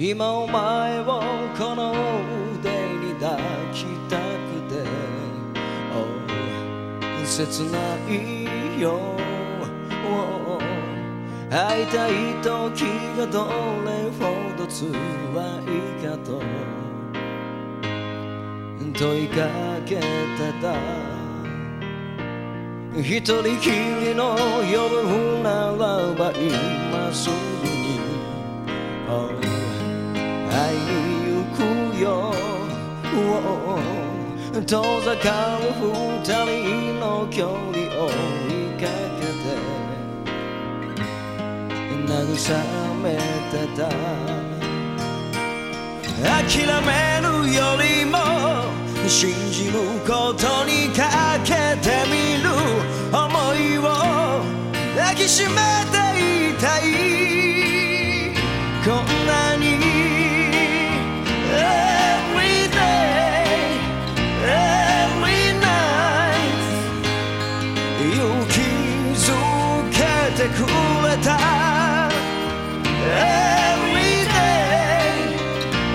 今お前をこの腕に抱きたくて、oh、切ないよ、oh、会いたい時がどれほど辛いかと。問いかけてた。一人きりの夜ならば今すぐ oh 遠ざかる二人の距離を追いかけて慰めてた。諦めるよりも信じることにかけてみる思いを抱きしめていた。いてくれた。Every day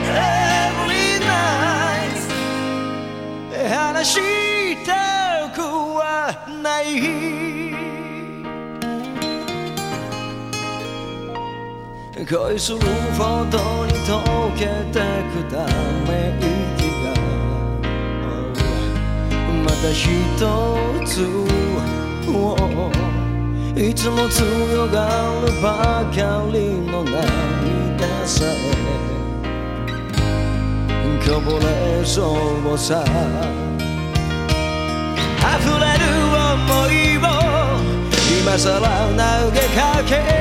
Every night 話したくはない。恋するほどに溶けてくため息が。また一ついつも強がるばかりの涙さえこぼれそうさ。溢れる想いを今さら投げかけ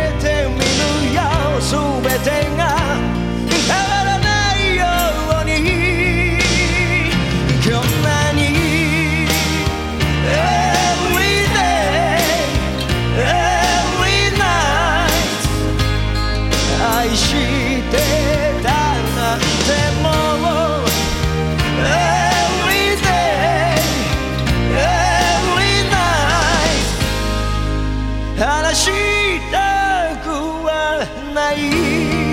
話したくはない。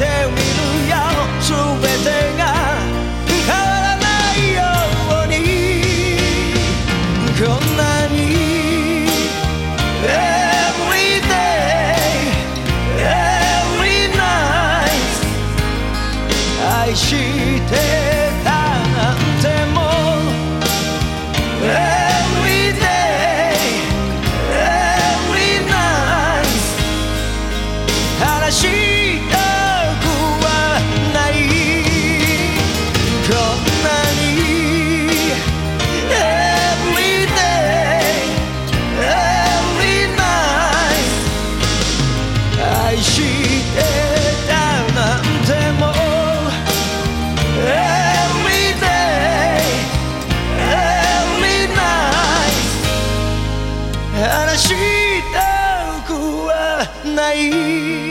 てみるよ全てが変わらないようにこんなに Everyday Every night 愛してたなんても Everyday Every night 話 night.